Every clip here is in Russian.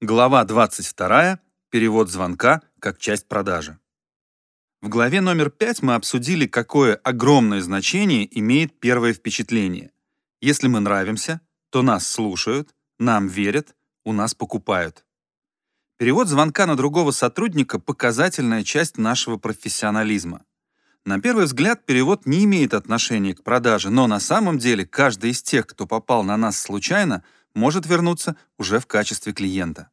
Глава 22. Перевод звонка как часть продажи. В главе номер 5 мы обсудили, какое огромное значение имеет первое впечатление. Если мы нравимся, то нас слушают, нам верят, у нас покупают. Перевод звонка на другого сотрудника – показательная часть нашего профессионализма. На первый взгляд перевод не имеет отношения к продаже, но на самом деле каждый из тех, кто попал на нас случайно – может вернуться уже в качестве клиента.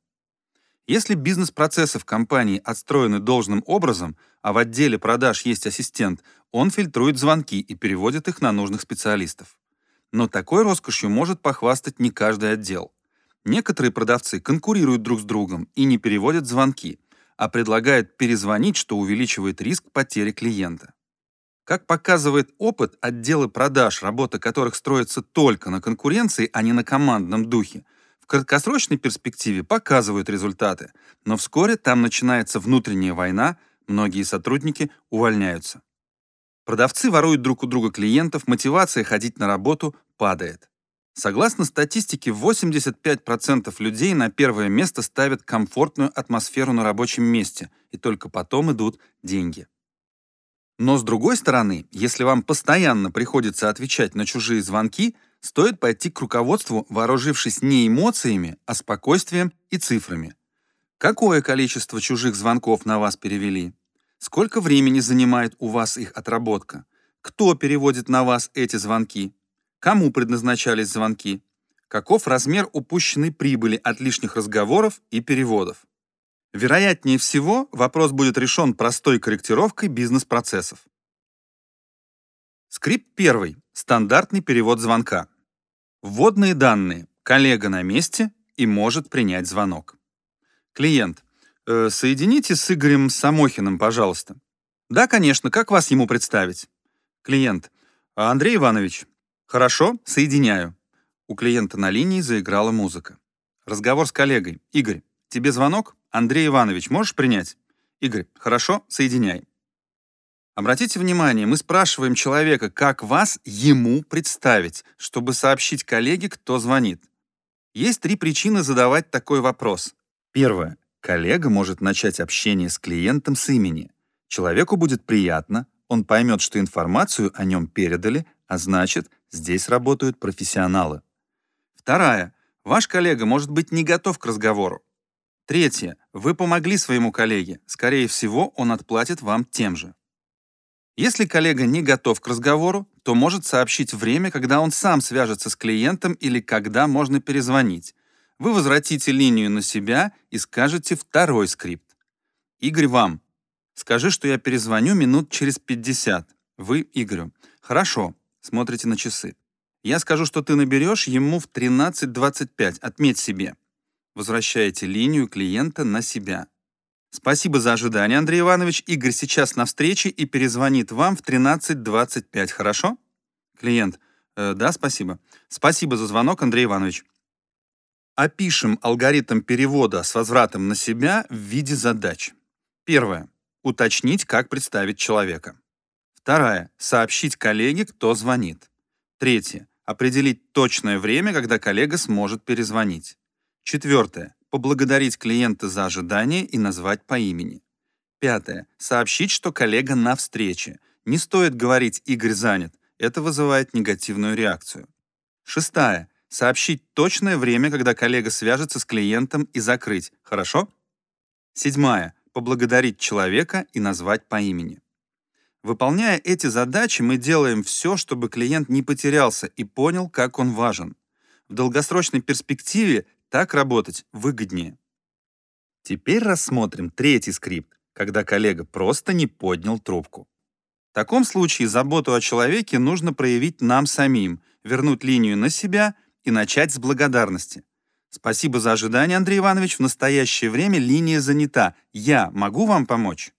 Если бизнес-процессы в компании отстроены должным образом, а в отделе продаж есть ассистент, он фильтрует звонки и переводит их на нужных специалистов. Но такой роскошью может похвастать не каждый отдел. Некоторые продавцы конкурируют друг с другом и не переводят звонки, а предлагают перезвонить, что увеличивает риск потери клиента. Как показывает опыт, отделы продаж, работа которых строится только на конкуренции, а не на командном духе, в краткосрочной перспективе показывают результаты, но вскоре там начинается внутренняя война, многие сотрудники увольняются. Продавцы воруют друг у друга клиентов, мотивация ходить на работу падает. Согласно статистике, 85% людей на первое место ставят комфортную атмосферу на рабочем месте, и только потом идут деньги. Но с другой стороны, если вам постоянно приходится отвечать на чужие звонки, стоит пойти к руководству, вооружившись не эмоциями, а спокойствием и цифрами. Какое количество чужих звонков на вас перевели? Сколько времени занимает у вас их отработка? Кто переводит на вас эти звонки? Кому предназначались звонки? Каков размер упущенной прибыли от лишних разговоров и переводов? Вероятнее всего, вопрос будет решен простой корректировкой бизнес-процессов. Скрипт первый. Стандартный перевод звонка. Вводные данные. Коллега на месте и может принять звонок. Клиент. Э, соедините с Игорем Самохиным, пожалуйста. Да, конечно, как вас ему представить? Клиент. Андрей Иванович. Хорошо, соединяю. У клиента на линии заиграла музыка. Разговор с коллегой. Игорь, тебе звонок? Андрей Иванович, можешь принять? Игорь, хорошо, соединяй. Обратите внимание, мы спрашиваем человека, как вас ему представить, чтобы сообщить коллеге, кто звонит. Есть три причины задавать такой вопрос. Первое. Коллега может начать общение с клиентом с имени. Человеку будет приятно, он поймет, что информацию о нем передали, а значит, здесь работают профессионалы. Вторая. Ваш коллега может быть не готов к разговору. Третье. Вы помогли своему коллеге. Скорее всего, он отплатит вам тем же. Если коллега не готов к разговору, то может сообщить время, когда он сам свяжется с клиентом или когда можно перезвонить. Вы возвратите линию на себя и скажете второй скрипт. Игорь вам. Скажи, что я перезвоню минут через 50. Вы Игорю. Хорошо. Смотрите на часы. Я скажу, что ты наберешь ему в 13.25. Отметь себе возвращаете линию клиента на себя. Спасибо за ожидание, Андрей Иванович. Игорь сейчас на встрече и перезвонит вам в 13.25, хорошо? Клиент. Э, да, спасибо. Спасибо за звонок, Андрей Иванович. Опишем алгоритм перевода с возвратом на себя в виде задач. Первое. Уточнить, как представить человека. Второе. Сообщить коллеге, кто звонит. Третье. Определить точное время, когда коллега сможет перезвонить. Четвертое. Поблагодарить клиента за ожидание и назвать по имени. Пятое. Сообщить, что коллега на встрече. Не стоит говорить «Игорь занят». Это вызывает негативную реакцию. Шестая. Сообщить точное время, когда коллега свяжется с клиентом и закрыть. Хорошо? Седьмая. Поблагодарить человека и назвать по имени. Выполняя эти задачи, мы делаем все, чтобы клиент не потерялся и понял, как он важен. В долгосрочной перспективе так работать выгоднее. Теперь рассмотрим третий скрипт, когда коллега просто не поднял трубку. В таком случае заботу о человеке нужно проявить нам самим, вернуть линию на себя и начать с благодарности. Спасибо за ожидание, Андрей Иванович. В настоящее время линия занята. Я могу вам помочь?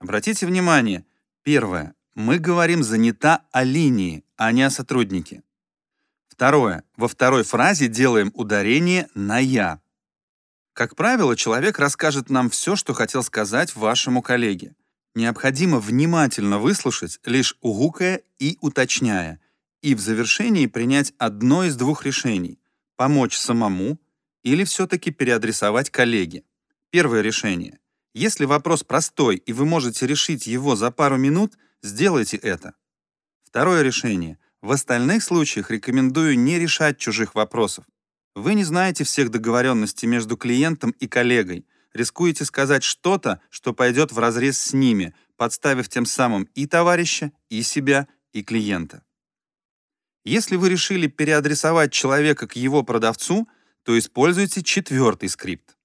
Обратите внимание, первое. Мы говорим «занята» о линии, а не о сотруднике. Второе. Во второй фразе делаем ударение на «я». Как правило, человек расскажет нам все, что хотел сказать вашему коллеге. Необходимо внимательно выслушать, лишь угукая и уточняя, и в завершении принять одно из двух решений – помочь самому или все-таки переадресовать коллеге? Первое решение. Если вопрос простой и вы можете решить его за пару минут, сделайте это. Второе решение. В остальных случаях рекомендую не решать чужих вопросов. Вы не знаете всех договоренностей между клиентом и коллегой, рискуете сказать что-то, что пойдет вразрез с ними, подставив тем самым и товарища, и себя, и клиента. Если вы решили переадресовать человека к его продавцу, то используйте четвертый скрипт.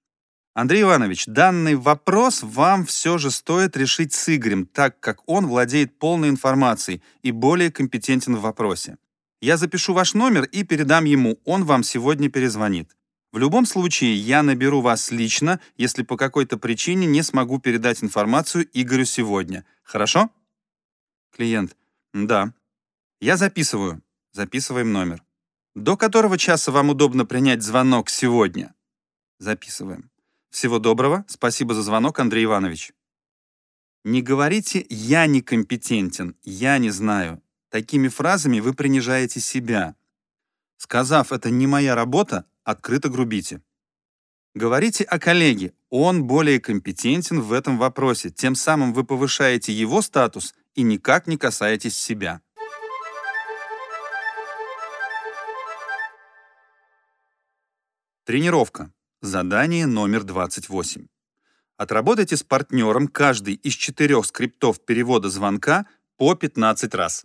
Андрей Иванович, данный вопрос вам все же стоит решить с Игорем, так как он владеет полной информацией и более компетентен в вопросе. Я запишу ваш номер и передам ему, он вам сегодня перезвонит. В любом случае, я наберу вас лично, если по какой-то причине не смогу передать информацию Игорю сегодня. Хорошо? Клиент. Да. Я записываю. Записываем номер. До которого часа вам удобно принять звонок сегодня? Записываем. Всего доброго. Спасибо за звонок, Андрей Иванович. Не говорите «я некомпетентен», «я не знаю». Такими фразами вы принижаете себя. Сказав «это не моя работа», открыто грубите. Говорите о коллеге, он более компетентен в этом вопросе, тем самым вы повышаете его статус и никак не касаетесь себя. Тренировка. Задание номер 28. Отработайте с партнером каждый из четырех скриптов перевода звонка по 15 раз.